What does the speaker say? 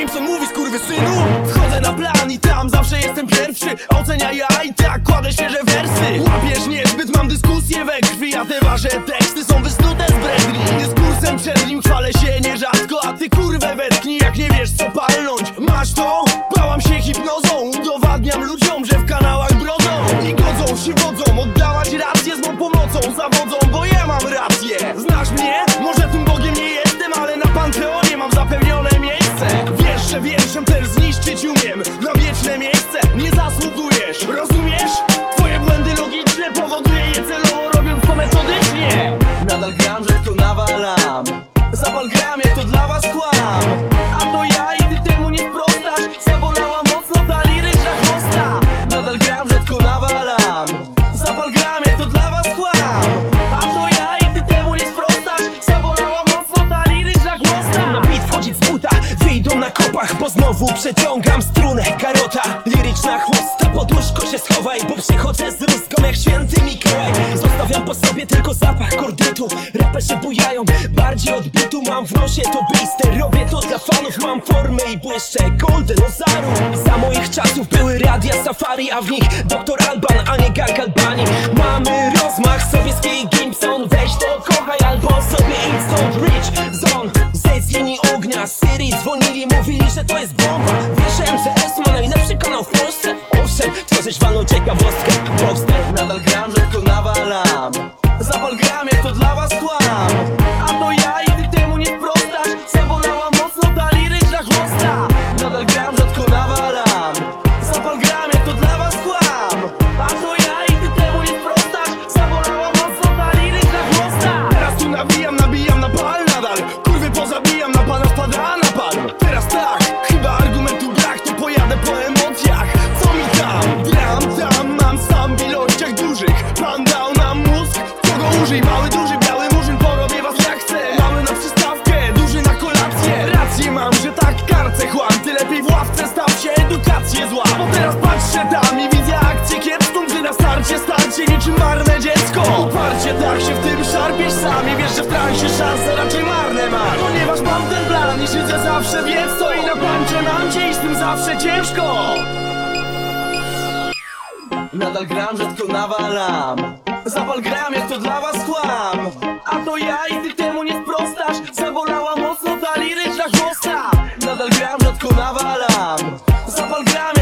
Simpson mówi synu Wchodzę na plan i tam zawsze jestem pierwszy. Ocenia ja i tak kładę świeże wersy. Łapiesz niezbyt, mam dyskusję we krwi A te wasze teksty zasługujesz Rozumiesz? Twoje błędy logiczne Powoduję je celowo robiąc to metodycznie. Nadal gram, że to nawalam. Zapal gram, jak to dla was kłam. A to ja przeciągam strunę Karota, liryczna chłosta Pod łóżko się schowaj, bo przychodzę z rózgą Jak święty Mikołaj. Zostawiam po sobie tylko zapach kordytu Rapy się bujają, bardziej od bitu Mam w nosie to blister, robię to dla fanów Mam formę i błyszczę, golden ozaru Za moich czasów były radia safari A w nich doktor Alban, a nie gang Albanii Mamy dzwonili, mówili, że to jest bomba. Wierzyłem, że S ma najlepszy kanał w Polsce? Owszem, tworzyć walną ciekawostkę. Boxster Nadal gram, że to nawalam. Zapal gram, jak to dla was Sam nie wiesz, że w transie szanse raczej marne masz Ponieważ mam ten plan i siedzę zawsze Wiedz co i na pancie mam cię i z tym zawsze ciężko. Nadal gram, rzadko nawalam. Zapal gram, jak to dla was kłam. A to ja i ty temu nie sprostasz Zabolała mocno ta liryczna chłosta Nadal gram, rzadko nawalam. Zapal gram,